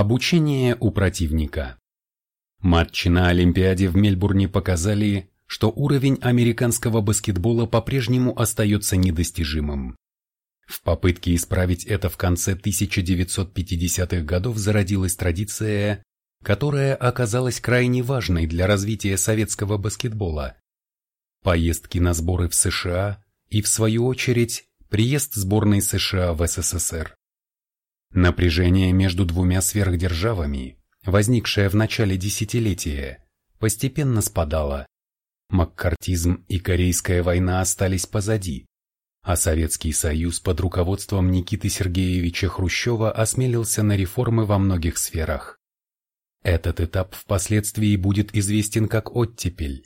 Обучение у противника. Матчи на Олимпиаде в Мельбурне показали, что уровень американского баскетбола по-прежнему остается недостижимым. В попытке исправить это в конце 1950-х годов зародилась традиция, которая оказалась крайне важной для развития советского баскетбола. Поездки на сборы в США и, в свою очередь, приезд сборной США в СССР. Напряжение между двумя сверхдержавами, возникшее в начале десятилетия, постепенно спадало. Маккартизм и Корейская война остались позади, а Советский Союз под руководством Никиты Сергеевича Хрущева осмелился на реформы во многих сферах. Этот этап впоследствии будет известен как оттепель.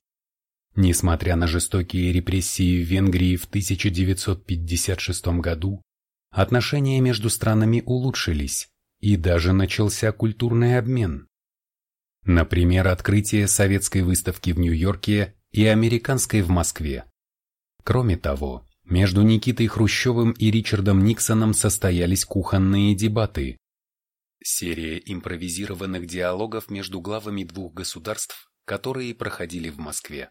Несмотря на жестокие репрессии в Венгрии в 1956 году, отношения между странами улучшились, и даже начался культурный обмен. Например, открытие советской выставки в Нью-Йорке и американской в Москве. Кроме того, между Никитой Хрущевым и Ричардом Никсоном состоялись кухонные дебаты. Серия импровизированных диалогов между главами двух государств, которые проходили в Москве.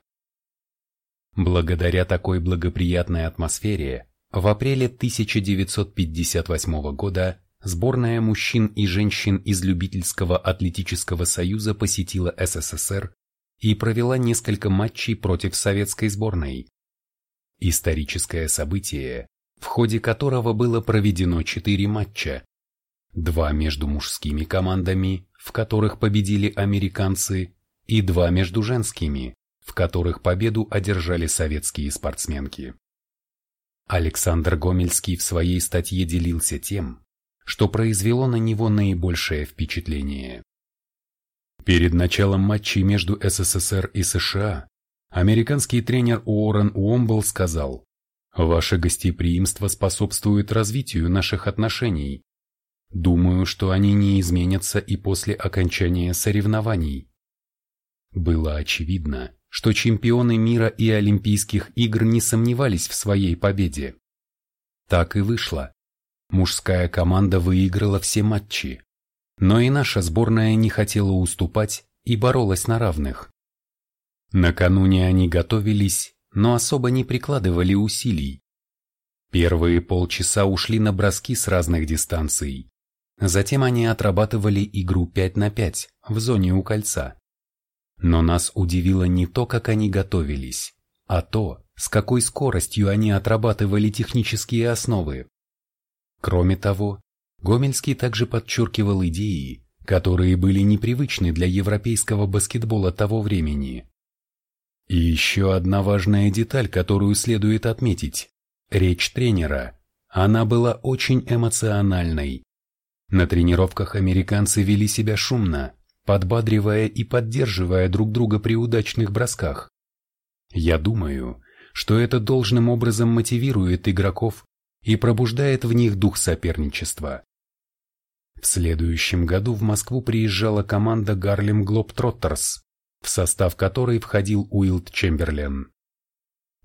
Благодаря такой благоприятной атмосфере, в апреле 1958 года сборная мужчин и женщин из Любительского атлетического союза посетила СССР и провела несколько матчей против советской сборной. Историческое событие, в ходе которого было проведено четыре матча. Два между мужскими командами, в которых победили американцы, и два между женскими, в которых победу одержали советские спортсменки. Александр Гомельский в своей статье делился тем, что произвело на него наибольшее впечатление. Перед началом матчей между СССР и США американский тренер Уоррен Уомбл сказал, «Ваше гостеприимство способствует развитию наших отношений. Думаю, что они не изменятся и после окончания соревнований». Было очевидно, что чемпионы мира и Олимпийских игр не сомневались в своей победе. Так и вышло. Мужская команда выиграла все матчи, но и наша сборная не хотела уступать и боролась на равных. Накануне они готовились, но особо не прикладывали усилий. Первые полчаса ушли на броски с разных дистанций. Затем они отрабатывали игру 5 на 5 в зоне у кольца. Но нас удивило не то, как они готовились, а то, с какой скоростью они отрабатывали технические основы. Кроме того, Гомельский также подчеркивал идеи, которые были непривычны для европейского баскетбола того времени. И еще одна важная деталь, которую следует отметить – речь тренера. Она была очень эмоциональной. На тренировках американцы вели себя шумно, подбадривая и поддерживая друг друга при удачных бросках. Я думаю, что это должным образом мотивирует игроков и пробуждает в них дух соперничества. В следующем году в Москву приезжала команда Гарлем Глобтроттерс, в состав которой входил Уилд Чемберлен.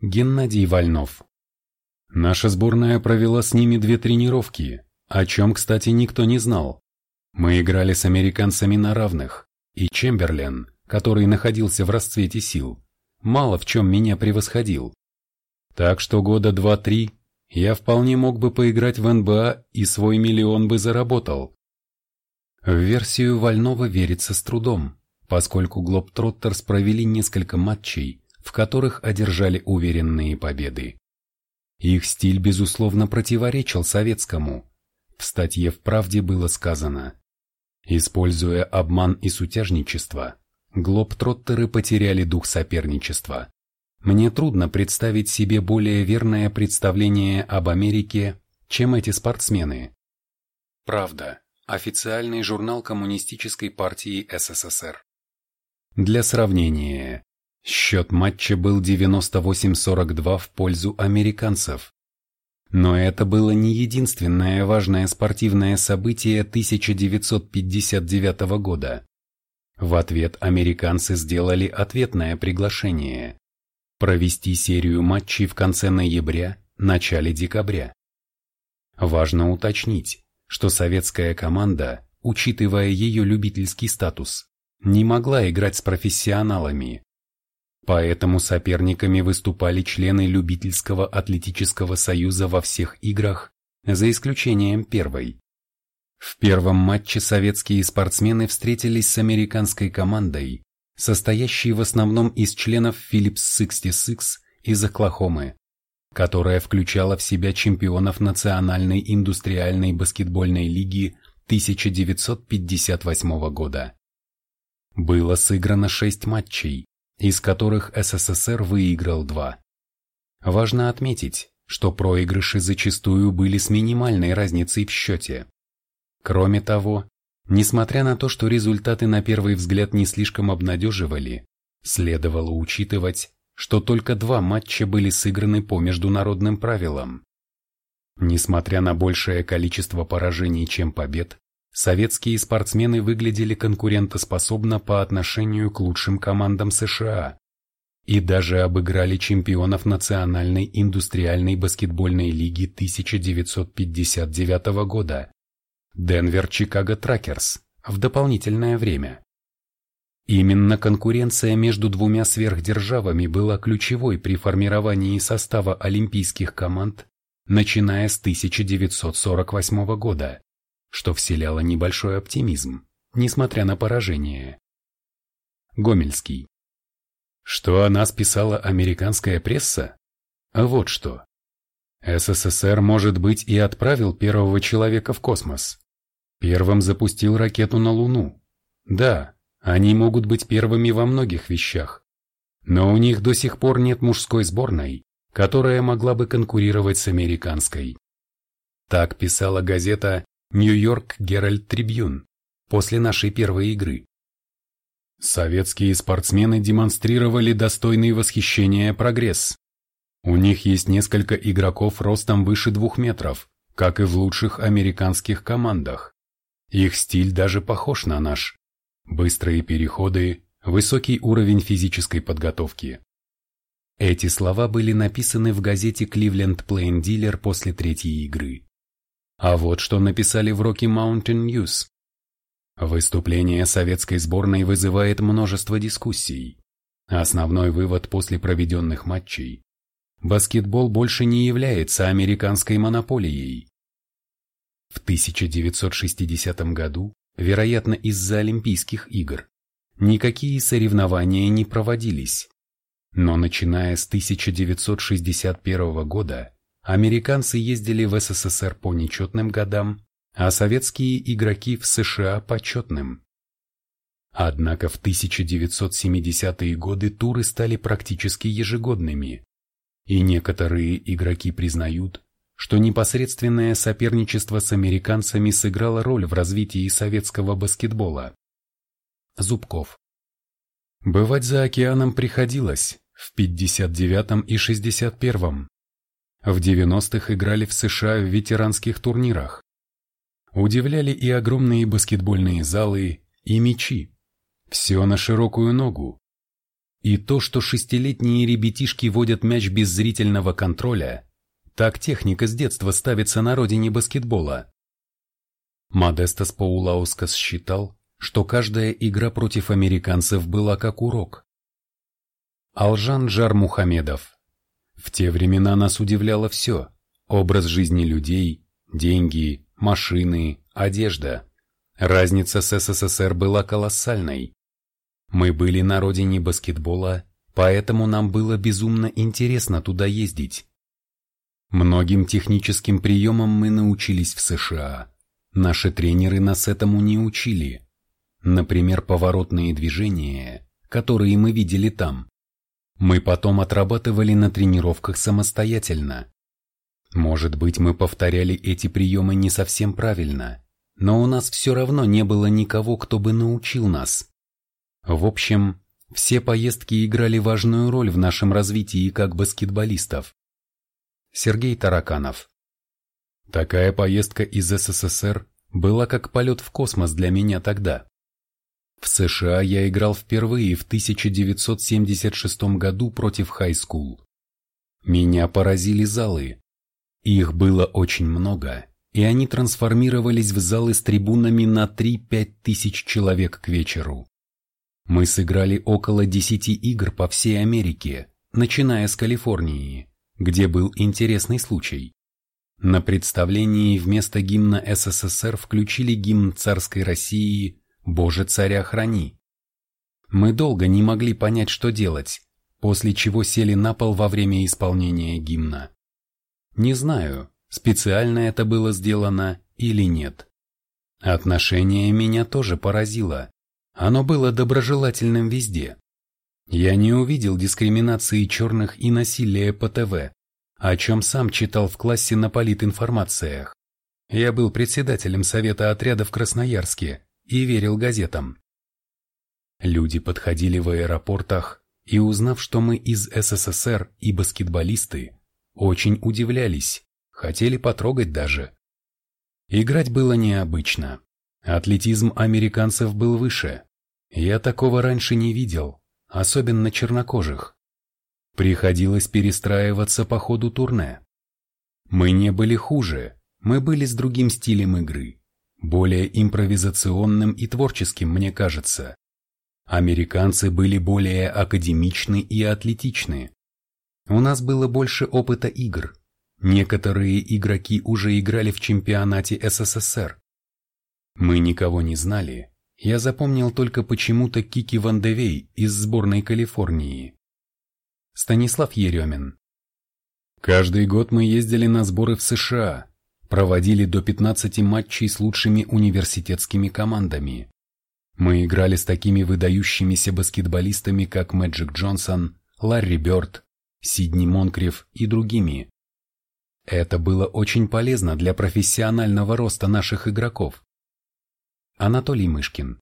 Геннадий Вольнов. Наша сборная провела с ними две тренировки, о чем, кстати, никто не знал. Мы играли с американцами на равных, и Чемберлен, который находился в расцвете сил, мало в чем меня превосходил. Так что года два-три я вполне мог бы поиграть в НБА и свой миллион бы заработал. В версию Вольнова верится с трудом, поскольку Глобтроттерс провели несколько матчей, в которых одержали уверенные победы. Их стиль, безусловно, противоречил советскому. В статье в «Правде» было сказано Используя обман и сутяжничество, глобтроттеры потеряли дух соперничества. Мне трудно представить себе более верное представление об Америке, чем эти спортсмены. Правда. Официальный журнал Коммунистической партии СССР. Для сравнения, счет матча был 98-42 в пользу американцев. Но это было не единственное важное спортивное событие 1959 года. В ответ американцы сделали ответное приглашение – провести серию матчей в конце ноября, начале декабря. Важно уточнить, что советская команда, учитывая ее любительский статус, не могла играть с профессионалами. Поэтому соперниками выступали члены любительского атлетического союза во всех играх, за исключением первой. В первом матче советские спортсмены встретились с американской командой, состоящей в основном из членов Philips 66 из Оклахомы, которая включала в себя чемпионов Национальной индустриальной баскетбольной лиги 1958 года. Было сыграно шесть матчей, из которых СССР выиграл два. Важно отметить, что проигрыши зачастую были с минимальной разницей в счете. Кроме того, несмотря на то, что результаты на первый взгляд не слишком обнадеживали, следовало учитывать, что только два матча были сыграны по международным правилам. Несмотря на большее количество поражений, чем побед, советские спортсмены выглядели конкурентоспособно по отношению к лучшим командам США и даже обыграли чемпионов Национальной индустриальной баскетбольной лиги 1959 года Денвер Чикаго Тракерс в дополнительное время. Именно конкуренция между двумя сверхдержавами была ключевой при формировании состава олимпийских команд, начиная с 1948 года, что вселяло небольшой оптимизм, несмотря на поражение. Гомельский. Что о нас писала американская пресса? А вот что. СССР, может быть, и отправил первого человека в космос. Первым запустил ракету на Луну. Да, они могут быть первыми во многих вещах. Но у них до сих пор нет мужской сборной, которая могла бы конкурировать с американской. Так писала газета «Нью-Йорк Геральд Трибьюн» после нашей первой игры. Советские спортсмены демонстрировали достойный восхищения прогресс. У них есть несколько игроков ростом выше двух метров, как и в лучших американских командах. Их стиль даже похож на наш. Быстрые переходы, высокий уровень физической подготовки. Эти слова были написаны в газете Cleveland Plain Dealer после третьей игры. А вот что написали в Rocky Mountain News. Выступление советской сборной вызывает множество дискуссий. Основной вывод после проведенных матчей – баскетбол больше не является американской монополией. В 1960 году, вероятно из-за Олимпийских игр, никакие соревнования не проводились. Но начиная с 1961 года американцы ездили в СССР по нечетным годам, а советские игроки в США по четным. Однако в 1970-е годы туры стали практически ежегодными, и некоторые игроки признают, что непосредственное соперничество с американцами сыграло роль в развитии советского баскетбола. Зубков. Бывать за океаном приходилось в 59-м и 61-м. В 90-х играли в США в ветеранских турнирах. Удивляли и огромные баскетбольные залы, и мячи. Все на широкую ногу. И то, что шестилетние ребятишки водят мяч без зрительного контроля, так техника с детства ставится на родине баскетбола. Модестас Паулаускас считал, что каждая игра против американцев была как урок. Алжан Джар Мухамедов. В те времена нас удивляло все. Образ жизни людей, деньги, машины, одежда. Разница с СССР была колоссальной. Мы были на родине баскетбола, поэтому нам было безумно интересно туда ездить. Многим техническим приемам мы научились в США. Наши тренеры нас этому не учили. Например, поворотные движения, которые мы видели там. Мы потом отрабатывали на тренировках самостоятельно. Может быть, мы повторяли эти приемы не совсем правильно, но у нас все равно не было никого, кто бы научил нас. В общем, все поездки играли важную роль в нашем развитии как баскетболистов. Сергей Тараканов. Такая поездка из СССР была как полет в космос для меня тогда. В США я играл впервые в 1976 году против хай-скул. Меня поразили залы. Их было очень много, и они трансформировались в залы с трибунами на 3-5 тысяч человек к вечеру. Мы сыграли около 10 игр по всей Америке, начиная с Калифорнии, где был интересный случай. На представлении вместо гимна СССР включили гимн царской России «Боже, царя храни». Мы долго не могли понять, что делать, после чего сели на пол во время исполнения гимна. Не знаю, специально это было сделано или нет. Отношение меня тоже поразило. Оно было доброжелательным везде. Я не увидел дискриминации черных и насилия по ТВ, о чем сам читал в классе на политинформациях. Я был председателем совета отряда в Красноярске и верил газетам. Люди подходили в аэропортах и, узнав, что мы из СССР и баскетболисты, очень удивлялись, хотели потрогать даже. Играть было необычно. Атлетизм американцев был выше. Я такого раньше не видел, особенно чернокожих. Приходилось перестраиваться по ходу турне. Мы не были хуже, мы были с другим стилем игры, более импровизационным и творческим, мне кажется. Американцы были более академичны и атлетичны. У нас было больше опыта игр. Некоторые игроки уже играли в чемпионате СССР. Мы никого не знали. Я запомнил только почему-то Кики Ван Девей из сборной Калифорнии. Станислав Еремин. Каждый год мы ездили на сборы в США, проводили до 15 матчей с лучшими университетскими командами. Мы играли с такими выдающимися баскетболистами, как Мэджик Джонсон, Ларри Бёрд, Сидни Монкриф и другими. Это было очень полезно для профессионального роста наших игроков. Анатолий Мышкин.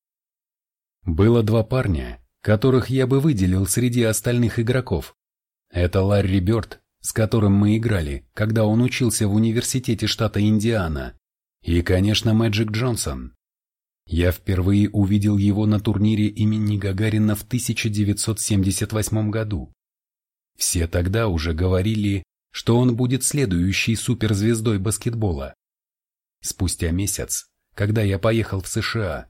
Было два парня, которых я бы выделил среди остальных игроков. Это Ларри Бёрд, с которым мы играли, когда он учился в университете штата Индиана, и, конечно, Мэджик Джонсон. Я впервые увидел его на турнире имени Гагарина в 1978 году. Все тогда уже говорили, что он будет следующей суперзвездой баскетбола. Спустя месяц, когда я поехал в США,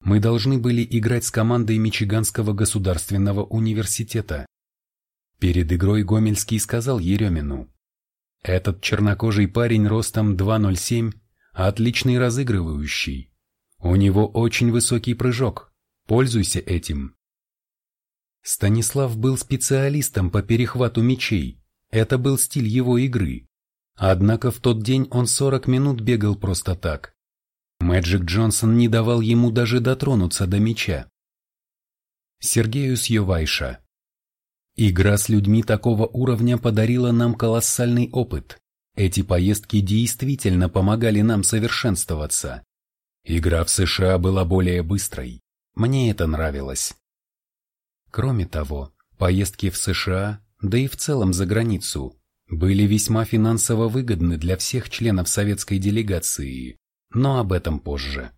мы должны были играть с командой Мичиганского государственного университета. Перед игрой Гомельский сказал Еремину, «Этот чернокожий парень ростом 2.07, отличный разыгрывающий, у него очень высокий прыжок. Пользуйся этим. Станислав был специалистом по перехвату мячей. Это был стиль его игры. Однако в тот день он 40 минут бегал просто так. Мэджик Джонсон не давал ему даже дотронуться до мяча. Сергею Сьювайша. Игра с людьми такого уровня подарила нам колоссальный опыт. Эти поездки действительно помогали нам совершенствоваться. Игра в США была более быстрой. Мне это нравилось. Кроме того, поездки в США, да и в целом за границу, были весьма финансово выгодны для всех членов советской делегации, но об этом позже.